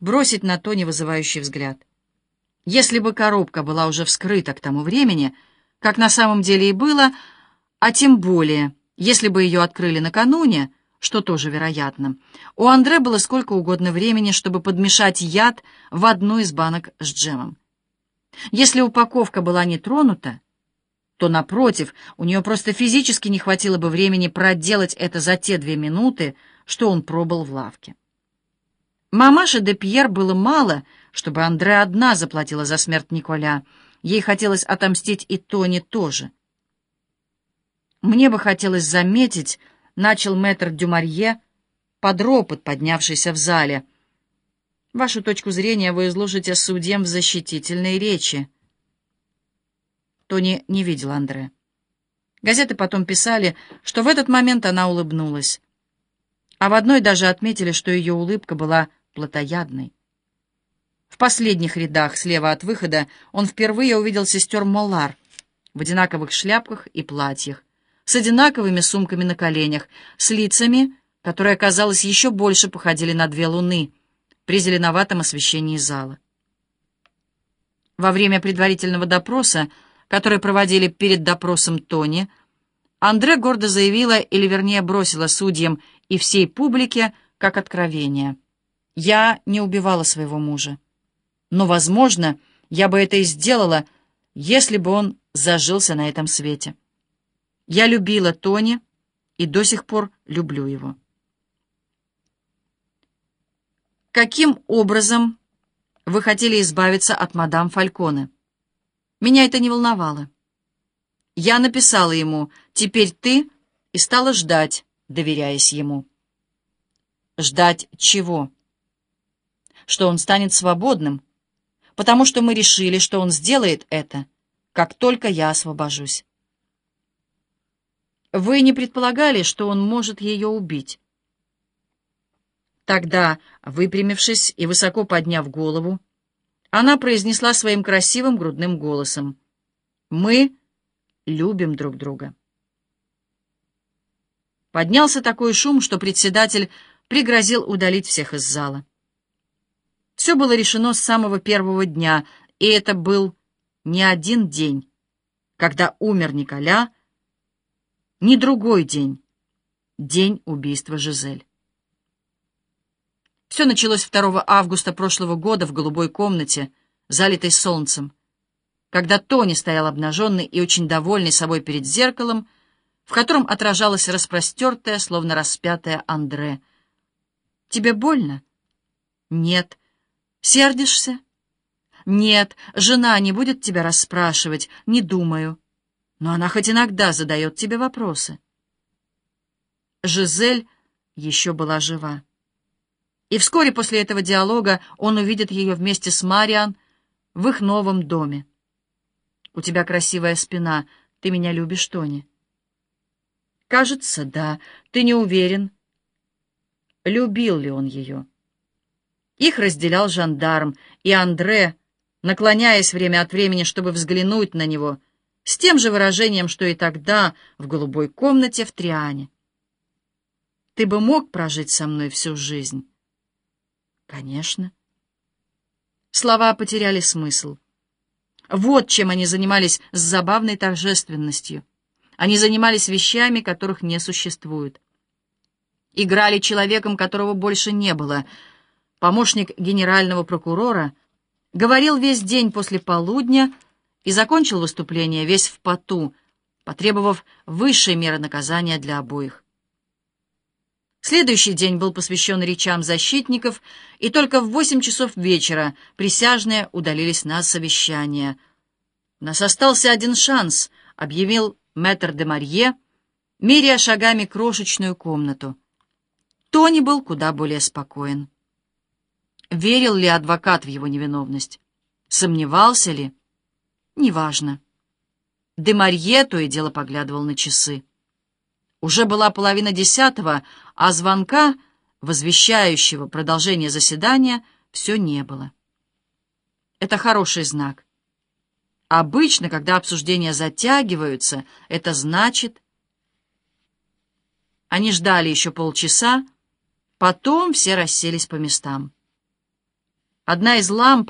бросить на Тони вызывающий взгляд. Если бы коробка была уже вскрыта к тому времени, как на самом деле и было, а тем более, если бы ее открыли накануне, что тоже вероятно, у Андре было сколько угодно времени, чтобы подмешать яд в одну из банок с джемом. Если упаковка была не тронута, то, напротив, у нее просто физически не хватило бы времени проделать это за те две минуты, что он пробыл в лавке. Мамаше де Пьер было мало, чтобы Андре одна заплатила за смерть Николя. Ей хотелось отомстить и Тони тоже. «Мне бы хотелось заметить», — начал мэтр Дюмарье, под ропот, поднявшийся в зале. «Вашу точку зрения вы изложите судьям в защитительной речи». Тони не видел Андре. Газеты потом писали, что в этот момент она улыбнулась. А в одной даже отметили, что ее улыбка была плотоядной. В последних рядах, слева от выхода, он впервые увидел сестер Молар в одинаковых шляпках и платьях, с одинаковыми сумками на коленях, с лицами, которые, казалось, еще больше походили на две луны при зеленоватом освещении зала. Во время предварительного допроса который проводили перед допросом Тони, Андре гордо заявила, или вернее бросила судьям и всей публике, как откровение. «Я не убивала своего мужа. Но, возможно, я бы это и сделала, если бы он зажился на этом свете. Я любила Тони и до сих пор люблю его». «Каким образом вы хотели избавиться от мадам Фальконе?» Меня это не волновало. Я написала ему «Теперь ты» и стала ждать, доверяясь ему. Ждать чего? Что он станет свободным, потому что мы решили, что он сделает это, как только я освобожусь. Вы не предполагали, что он может ее убить? Тогда, выпрямившись и высоко подняв голову, она произнесла своим красивым грудным голосом. «Мы любим друг друга». Поднялся такой шум, что председатель пригрозил удалить всех из зала. Все было решено с самого первого дня, и это был не один день, когда умер Николя, не другой день, день убийства Жизель. Все началось 2 августа прошлого года в голубой комнате, залитой солнцем, когда Тони стоял обнаженный и очень довольный собой перед зеркалом, в котором отражалась распростертая, словно распятая Андре. «Тебе больно?» «Нет». «Сердишься?» «Нет, жена не будет тебя расспрашивать, не думаю. Но она хоть иногда задает тебе вопросы». Жизель еще была жива. И вскоре после этого диалога он увидит ее вместе с Мариан в их новом доме. «У тебя красивая спина. Ты меня любишь, Тони?» «Кажется, да. Ты не уверен». Любил ли он ее? Их разделял жандарм, и Андре, наклоняясь время от времени, чтобы взглянуть на него, с тем же выражением, что и тогда в голубой комнате в Триане. «Ты бы мог прожить со мной всю жизнь?» Конечно. Слова потеряли смысл. Вот чем они занимались с забавной торжественностью. Они занимались вещами, которых не существует. Играли человеком, которого больше не было. Помощник генерального прокурора говорил весь день после полудня и закончил выступление весь в поту, потребовав высшей меры наказания для обоих. Следующий день был посвящен речам защитников, и только в восемь часов вечера присяжные удалились на совещание. «У нас остался один шанс», — объявил мэтр де Марье, меряя шагами крошечную комнату. Тони был куда более спокоен. Верил ли адвокат в его невиновность? Сомневался ли? Неважно. Де Марье то и дело поглядывал на часы. Уже была половина десятого, а звонка, возвещающего продолжение заседания, все не было. Это хороший знак. Обычно, когда обсуждения затягиваются, это значит... Они ждали еще полчаса, потом все расселись по местам. Одна из ламп